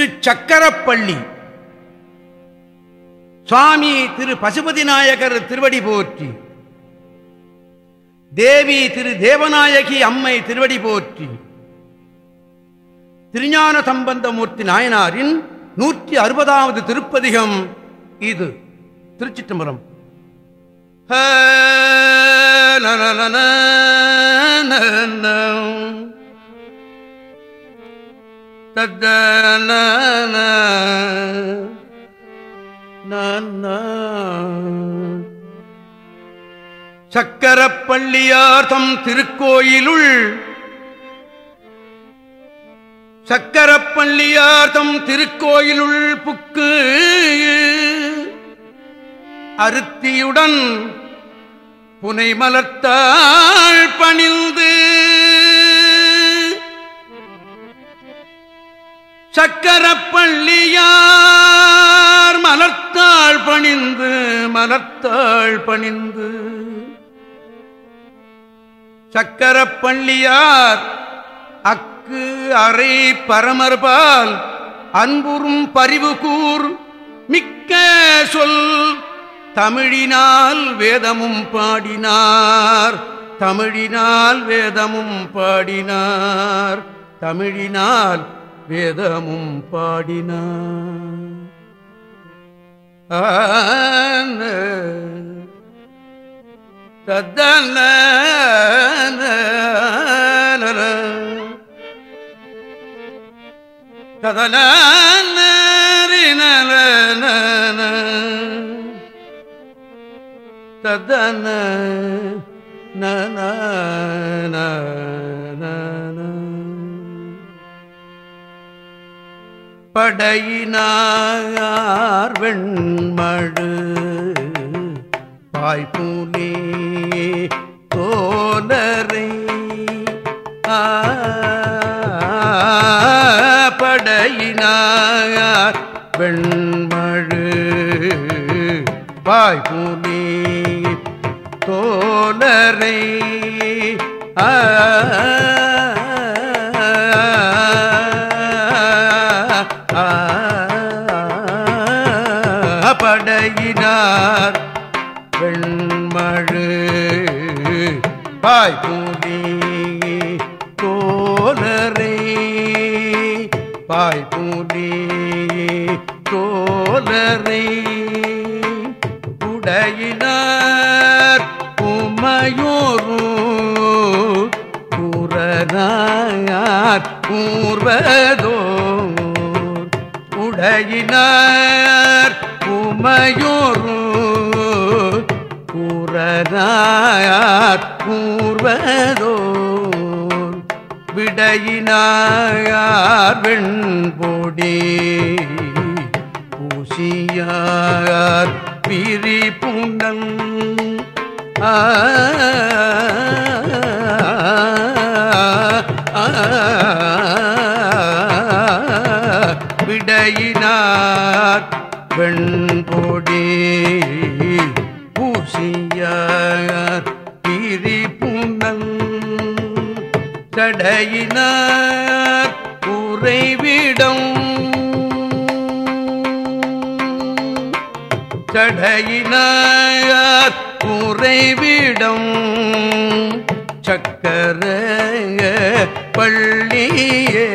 திரு சக்கரப்பள்ளி சுவாமி திரு பசுபதி நாயகர் திருவடி போற்றி தேவி திரு தேவநாயகி அம்மை திருவடி போற்றி திருஞான சம்பந்தமூர்த்தி நாயனாரின் நூற்றி அறுபதாவது திருப்பதிகம் இது திருச்சிற்றம்பலம் சக்கரப்பள்ளியார் தம் திருக்கோயிலுள் சக்கரப்பள்ளியார்த்தம் திருக்கோயிலுள் புக்கு அருத்தியுடன் புனைமலர்த்தாள் பணிந்து சக்கரப்பள்ளியார் மலர்த்தாள் பணிந்து மலர்த்தாள் பணிந்து. சக்கரப்பள்ளியார் அக்கு அறை பரமர்பால் அன்புறும் பரிவு கூர் மிக்க சொல் தமிழினால் வேதமும் பாடினார் தமிழினால் வேதமும் பாடினார் தமிழினால் வேதமும் பாடினார் ஆன தத்தன ததன ததன படையினார் வெண்மடு. பாய்பூனே தோலரை படையினார் வெண்மழு பாய்பூனே தோலரை ஆ பாய்பூடி தோலரை பாய்பூடி கோலரே உடையினார் உமையோரு கூறனார் கூர்வதோர் உடையினார் உமையோரும் கூறனார் கூர்வதோர். விடையினார் வெண்பொடி. பூசியார் பிரி புனல் ஆ உரையினார் உறைவிடம். சடையினார் உறைவிடம். சக்கர பள்ளியே.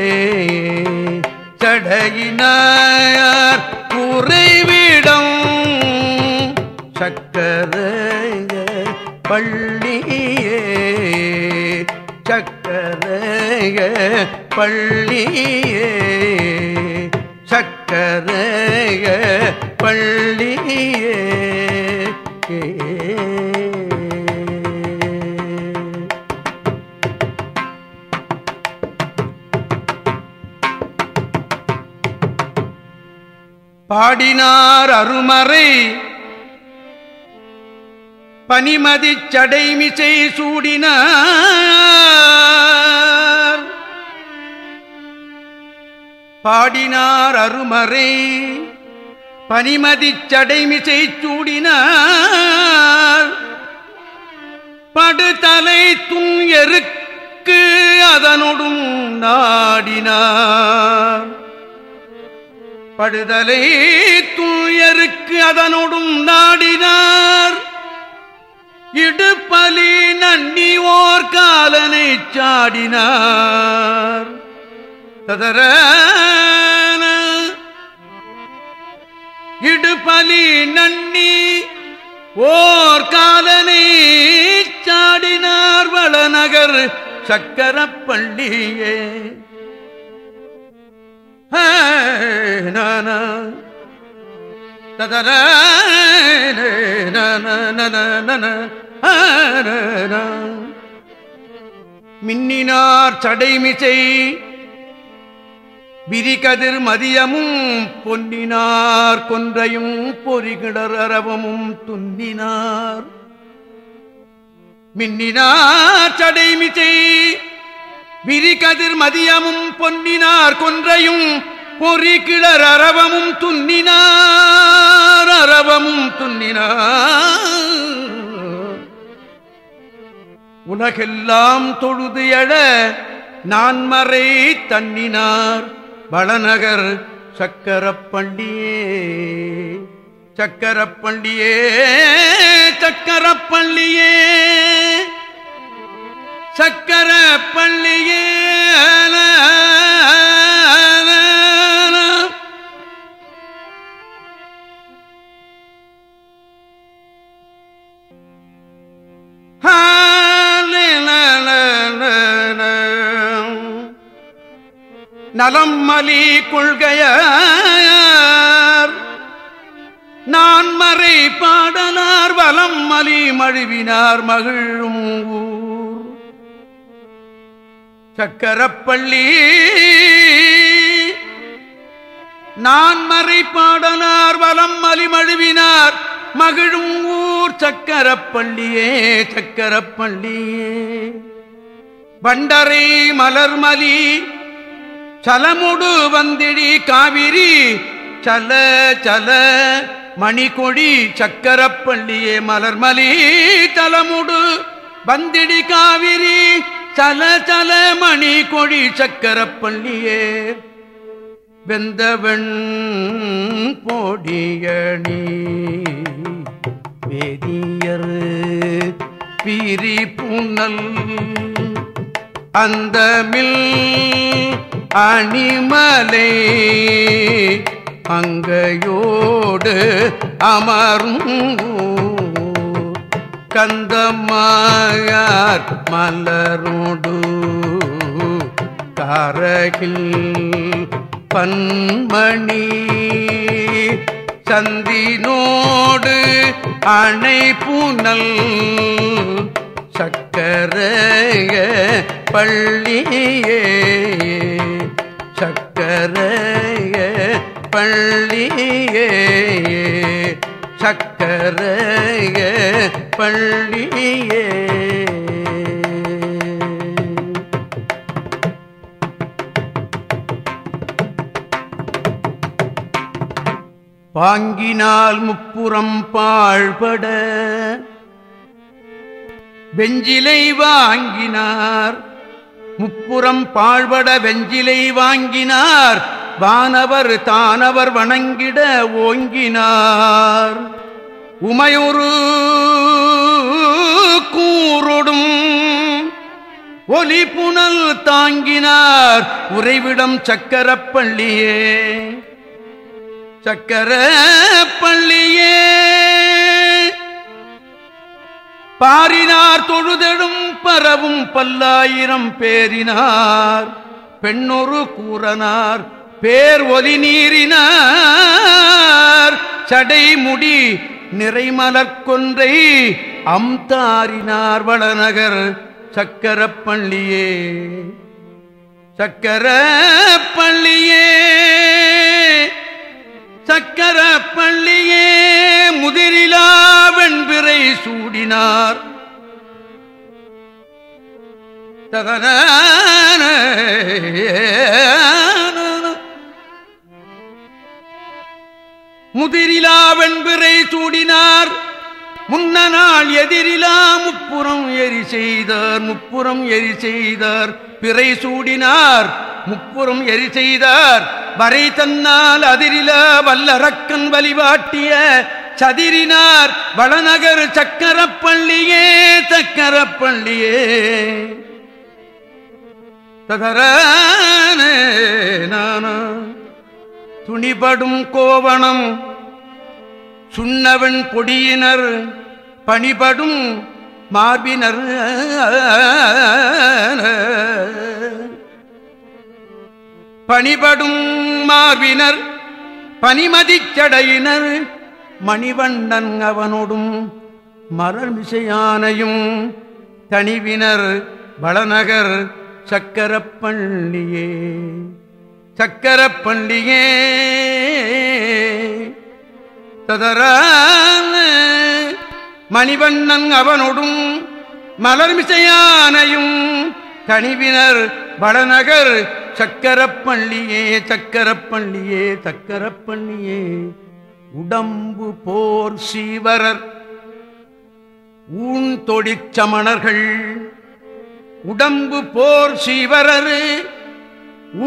சடையினார் பள்ளியே சக்கரைய பள்ளியே. பாடினார் அருமறை பனிமதிச் சடைமிசை சூடினார். பாடினார் அருமறை பனிமதி சடைமிசை சூடினார். படுதலை துன் எருக்கு அதனொடும் நாடினார். படுதலை தூயருக்கு அதனோடும் நாடினார். இடுப்பலி நன்னி ஓர் காலனை சாடினார். ததர இடுபலி நன்னி ஓர் காலனை சாடினார் வளநகர் சக்கரப்பள்ளியே. ததர மின்னினார் சடைமிசை விரிகதிர் மதியமும் பொன்னினார் கொன்றையும் பொறிகிடரவமும் துன்னினார். மின்னினார் சடைமிசை விரிகதிர் மதியமும் பொன்னினார் கொன்றையும் பொறிகிடர் அரவமும் துன்னினார் அரவமும் துன்னினார். உலகெல்லாம் தொழுது எழ நான்மறை தன்னினார். வளநகர் சக்கரப்பண்டியே சக்கரப்பள்ளியே. சக்கரப்பள்ளியே சக்கரப்பள்ளியே நலம் மலி கொள்கையார். நான் மறை பாடலார் வலம் மலி மழுவினார் மகிழும் ஊர். சக்கரப்பள்ளி நான் மறை பாடலார் வலம் மலி மழுவினார் மகிழும் ஊர். சக்கரப்பள்ளியே சக்கரப்பள்ளியே. பண்டரை மலர்மலி சலமுடு வந்திடி காவிரி. சல சல மணிகொடி சக்கரப்பள்ளியே மலர்மலி தலமுடு. வந்திடி காவிரி சல சல மணி கொடி சக்கரப்பள்ளியே. வெந்தவன் போடியணி. வேதியர் பீரி புனல் அந்த மில் அணிமலை அங்கையோடு அமரும் கந்தமாயார் மலரோடு காரகில் பன்மணி சந்தினோடு அணை புனல் சக்கரைய பள்ளியே. சக்கரையே பள்ளியே சக்கரையே பள்ளியே. பாங்கினால் முப்புறம் பாழ்பட வெஞ்சிலை வாங்கினார் முப்புறம் பாழ்பட வெஞ்சிலை வாங்கினார். வானவர் தானவர் வணங்கிட ஓங்கினார். உமையொரு கூறொடும் ஒலி புனல் தாங்கினார். உறைவிடம் சக்கரப்பள்ளியே சக்கரப்பள்ளியே பாரினார் தொழுதெடும் பரவும் பல்லாயிரம் பேரினார். பெண்ணொரு கூறனார் பேர் ஒலி நீரினார் சடைமுடி நிறைமலர்கொன்றை அம்தாரினார் வளநகர் சக்கரப்பள்ளியே. சக்கரப்பள்ளியே சக்கரப்பள்ளியே முதிரிலா வெண்பிறை சூடினார். தகன முதிரிலா வெண்பிறை சூடினார். முன்ன நாள் எதிரிலா முப்புறம் எரி செய்தார். முப்புறம் எரி செய்தார். பிறை சூடினார். முப்புறம் எரி செய்தார். வரை தன்னால் அதிரில வல்லரக்கன் வழிபாட்டிய சதிரினார் வளநகர் சக்கரப்பள்ளியே சக்கரப்பள்ளியே. தகரான துணிபடும் கோவணம் சுண்ணவன் பொடியினர் பணிபடும் மார்பினர். பணிபடும் மார்பினர் பனிமதிச்சடையினர் மணிவண்ணன் அவனோடும் மரமிசையானையும் தனிவினர் வளநகர் சக்கரப்பள்ளியே. சக்கரப்பள்ளியே. ததரான மணிவண்ணன் அவனோடும் மலர்மிசையானையும் கனிவினர் வளநகர் சக்கரப்பள்ளியே சக்கரப்பள்ளியே சக்கரப்பள்ளியே. உடம்பு போர் சீவரர் ஊன் தொழிற்சமணர்கள் உடம்பு போர் சீவரர்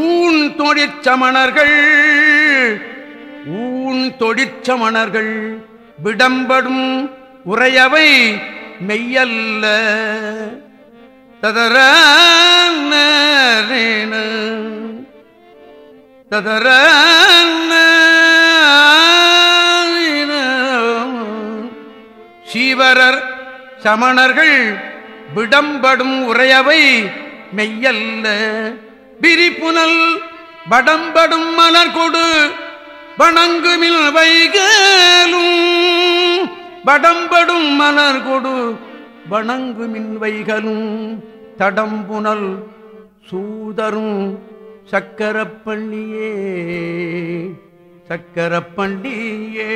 ஊன் தொழிற்சமணர்கள் ஊன் தொழிற்சமணர்கள் விடம்படும் உரையவை மெய்யல்ல. ததர ததர சீவரர் சமணர்கள் விடம்படும் உரையவை மெய்யல்ல. பிரிப்புனல் வடம்படும் மலர் கொடு வணங்குமில் வைகலும். வடம்படும் மலர் கொடு வணங்கு மின்வைகளும் தடம்புனல் சூதரும் சக்கரப்பள்ளியே சக்கரப்பள்ளியே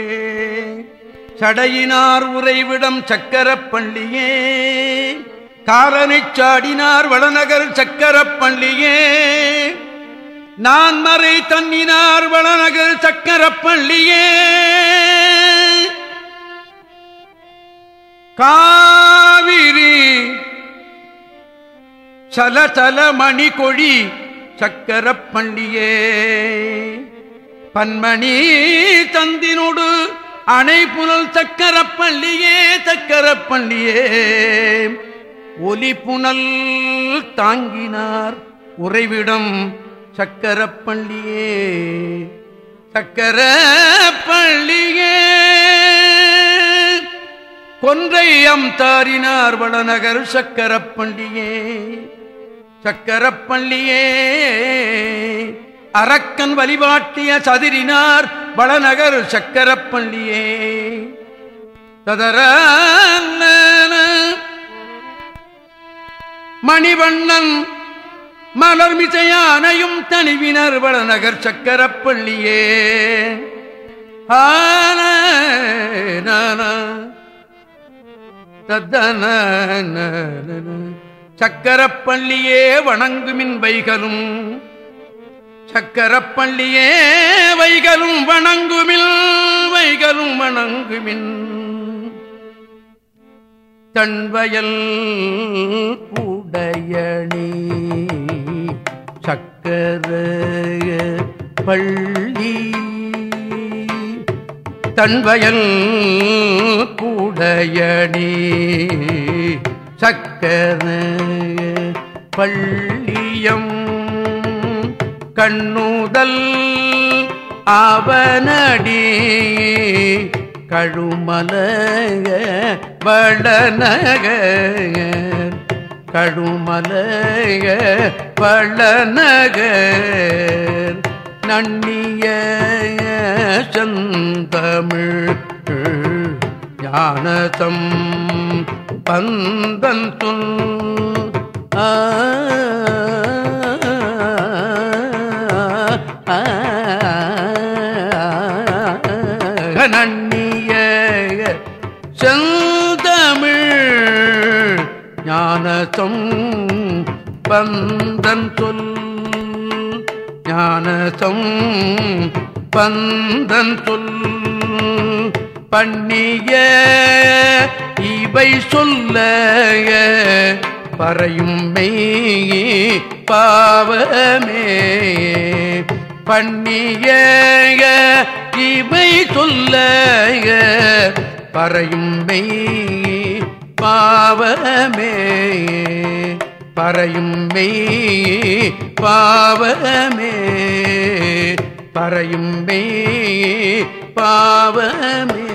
சடையினார் உறைவிடம் சக்கரப்பள்ளியே காலனைச் சாடினார் வளநகர் சக்கரப்பள்ளியே நான் மறை தன்னினார் வளநகர் சக்கரப்பள்ளியே காவிரி சலசல மணி கொழி சக்கரப்பள்ளியே பன்மணி தந்தினோடு அணை புனல் சக்கரப்பள்ளியே சக்கரப்பள்ளியே ஒலி புனல் தாங்கினார் உறைவிடம் சக்கரப்பள்ளியே சக்கரப்பள்ளியே கொன்றையம் தாரினார் வளநகர் சக்கரப்பள்ளியே சக்கரப்பள்ளியே. அரக்கன் வழிபாட்டிய சதிரினார் வளநகர் சக்கரப்பள்ளியே. ததர மணிவண்ணன் மலர்மிசையானையும் தனிவினர் வளநகர் சக்கரப்பள்ளியே. ஆன தத்தன சக்கரப்பள்ளியே வணங்குமின் வைகலும் சக்கரப்பள்ளியே வைகலும் வணங்குமில் வைகலும் வணங்குமின். தன்வயல் உடையணி சக்கர பள்ளி தன்வயல் கூடையடி சக்கர பள்ளியம் கண்ணுதல் அவனடி. கழுமலக வளநக கழுமலக வளநக நன்னிய சந்தமிழ் ஞானதம் பந்தன் சொல் ஆ நன்னிய செந்தமிழ் ஞானதம் பந்தன் சொல் ஞானதம் பந்தன் சொல் பண்ணிய இவை சொல்ல பறையும் மெய் பாவமே. பண்ணிய இவை சொல்ல பறையும் மெய் பாவமே. பறையும் மெய் பாவமே. பறையும் மெய் பாவமே.